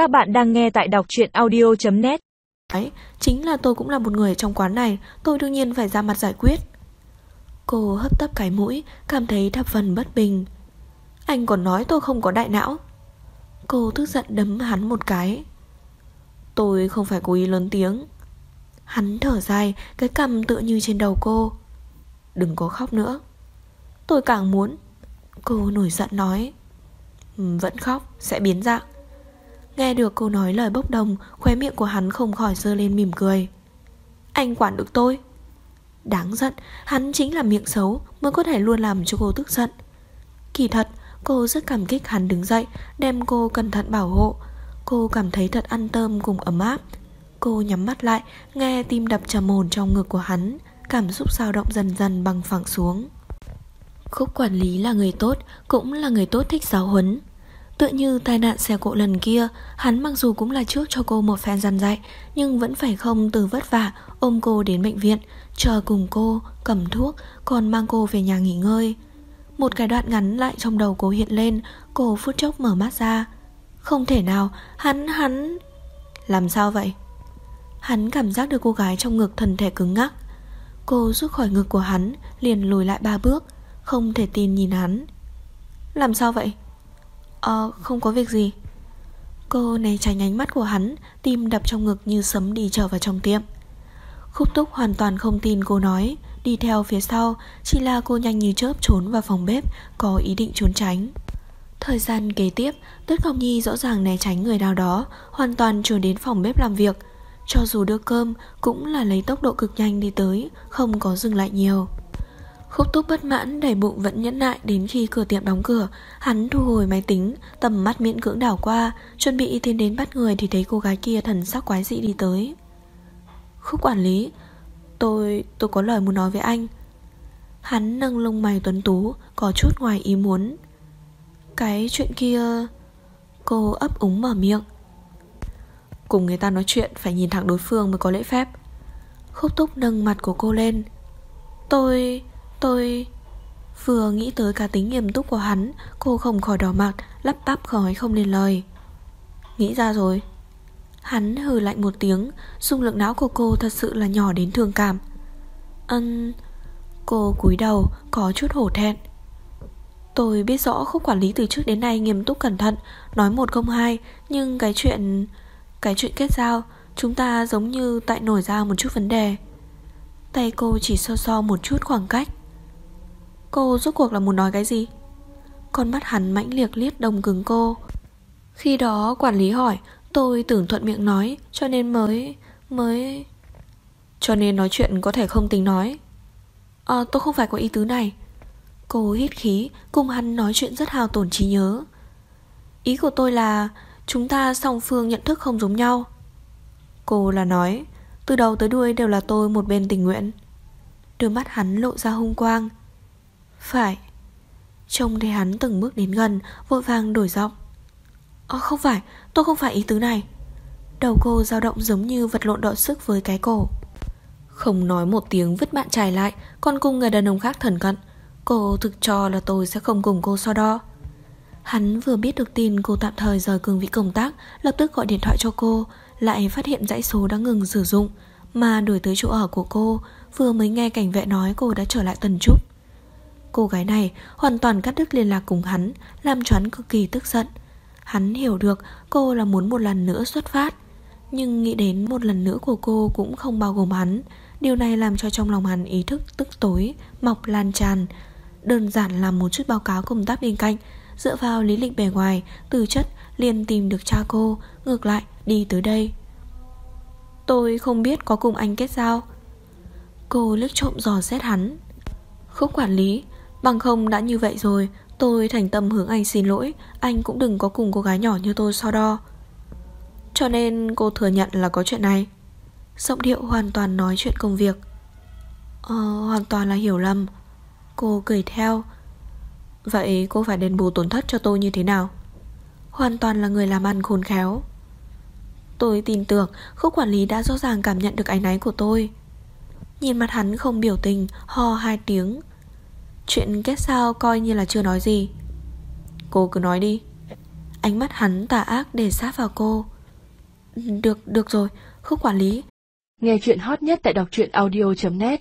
Các bạn đang nghe tại đọc truyện audio.net Đấy, chính là tôi cũng là một người trong quán này Tôi đương nhiên phải ra mặt giải quyết. Cô hấp tấp cái mũi Cảm thấy thập phần bất bình. Anh còn nói tôi không có đại não. Cô tức giận đấm hắn một cái. Tôi không phải cố ý lớn tiếng. Hắn thở dài Cái cằm tựa như trên đầu cô. Đừng có khóc nữa. Tôi càng muốn. Cô nổi giận nói Vẫn khóc, sẽ biến dạng. Nghe được cô nói lời bốc đồng, Khóe miệng của hắn không khỏi dơ lên mỉm cười. Anh quản được tôi. Đáng giận, Hắn chính là miệng xấu Mới có thể luôn làm cho cô tức giận. Kỳ thật, cô rất cảm kích hắn đứng dậy, Đem cô cẩn thận bảo hộ. Cô cảm thấy thật an tâm cùng ấm áp. Cô nhắm mắt lại, Nghe tim đập trầm ổn trong ngực của hắn, Cảm xúc dao động dần dần bằng phẳng xuống. Khúc quản lý là người tốt, Cũng là người tốt thích giáo huấn. Tựa như tai nạn xe cộ lần kia Hắn mặc dù cũng là trước cho cô một phen dằn dạy Nhưng vẫn phải không từ vất vả Ôm cô đến bệnh viện Chờ cùng cô, cầm thuốc Còn mang cô về nhà nghỉ ngơi Một cái đoạn ngắn lại trong đầu cô hiện lên Cô phút chốc mở mắt ra Không thể nào, hắn, hắn Làm sao vậy? Hắn cảm giác được cô gái trong ngực thân thể cứng ngắc Cô rút khỏi ngực của hắn Liền lùi lại ba bước Không thể tin nhìn hắn Làm sao vậy? Ờ, không có việc gì. Cô này tránh ánh mắt của hắn Tim đập trong ngực như sấm đi trở vào trong tiệm. Khúc túc hoàn toàn không tin cô nói Đi theo phía sau Chỉ là cô nhanh như chớp trốn vào phòng bếp Có ý định trốn tránh. Thời gian kế tiếp Tuyết Ngọc Nhi rõ ràng né tránh người nào đó Hoàn toàn trốn đến phòng bếp làm việc. Cho dù đưa cơm Cũng là lấy tốc độ cực nhanh đi tới Không có dừng lại nhiều. Khúc túc bất mãn đầy bụng vẫn nhẫn nại Đến khi cửa tiệm đóng cửa, Hắn thu hồi máy tính, Tầm mắt miễn cưỡng đảo qua, Chuẩn bị tiến đến bắt người Thì thấy cô gái kia thần sắc quái dị đi tới. Khúc quản lý, Tôi... tôi có lời muốn nói với anh. Hắn nâng lông mày tuấn tú, Có chút ngoài ý muốn. Cái chuyện kia Cô ấp úng mở miệng. Cùng người ta nói chuyện Phải nhìn thẳng đối phương mới có lễ phép. Khúc túc nâng mặt của cô lên. Tôi tôi... Vừa nghĩ tới cả tính nghiêm túc của hắn, Cô không khỏi đỏ mặt, Lắp bắp khỏi không nên lời. Nghĩ ra rồi. Hắn hừ lạnh một tiếng Dung lượng não của cô thật sự là nhỏ đến thương cảm. Ân, Cô cúi đầu, có chút hổ thẹn. Tôi biết rõ khúc quản lý từ trước đến nay nghiêm túc cẩn thận, Nói một không hai, Nhưng cái chuyện Cái chuyện kết giao, Chúng ta giống như tại nổi ra một chút vấn đề. Tay cô chỉ so so một chút khoảng cách. Cô rốt cuộc là muốn nói cái gì? Con mắt hắn mãnh liệt liếc đồng cứng cô. Khi đó quản lý hỏi, Tôi tưởng thuận miệng nói, Cho nên mới Mới, Cho nên nói chuyện có thể không tính nói. À tôi không phải có ý tứ này. Cô hít khí, Cùng hắn nói chuyện rất hào tổn trí nhớ. Ý của tôi là, Chúng ta song phương nhận thức không giống nhau. Cô là nói, Từ đầu tới đuôi đều là tôi một bên tình nguyện. Đôi mắt hắn lộ ra hung quang. Phải. Trông thấy hắn từng bước đến gần, Vội vàng đổi giọng. Ồ không phải, tôi không phải ý tứ này. Đầu cô dao động giống như vật lộn đọ sức với cái cổ. Không nói một tiếng vứt bạn trải lại, Còn cùng người đàn ông khác thần cận. Cô thực cho là tôi sẽ không cùng cô so đo. Hắn vừa biết được tin cô tạm thời rời cương vị công tác, Lập tức gọi điện thoại cho cô, Lại phát hiện dãy số đã ngừng sử dụng, Mà đổi tới chỗ ở của cô, Vừa mới nghe cảnh vệ nói cô đã trở lại Tần Trúc. Cô gái này hoàn toàn cắt đứt liên lạc cùng hắn, Làm cho hắn cực kỳ tức giận. Hắn hiểu được cô là muốn một lần nữa xuất phát, Nhưng nghĩ đến một lần nữa của cô cũng không bao gồm hắn. Điều này làm cho trong lòng hắn ý thức tức tối, Mọc lan tràn. Đơn giản là một chút báo cáo công tác bên cạnh, Dựa vào lý lịch bề ngoài Từ chất, liền tìm được cha cô, Ngược lại, đi tới đây. Tôi không biết có cùng anh kết giao. Cô liếc trộm dò xét hắn. Khúc quản lý Bằng không đã như vậy rồi, Tôi thành tâm hướng anh xin lỗi. Anh cũng đừng có cùng cô gái nhỏ như tôi so đo. Cho nên cô thừa nhận là có chuyện này. Giọng điệu hoàn toàn nói chuyện công việc. Ờ hoàn toàn là hiểu lầm. Cô cười theo. Vậy cô phải đền bù tổn thất cho tôi như thế nào? Hoàn toàn là người làm ăn khôn khéo. Tôi tin tưởng Khúc quản lý đã rõ ràng cảm nhận được ánh náy của tôi. Nhìn mặt hắn không biểu tình, Ho hai tiếng. Chuyện kết sao coi như là chưa nói gì. Cô cứ nói đi. Ánh mắt hắn tà ác để sát vào cô. Được, được rồi, khúc quản lý. Nghe chuyện hot nhất tại đọc truyện audio.net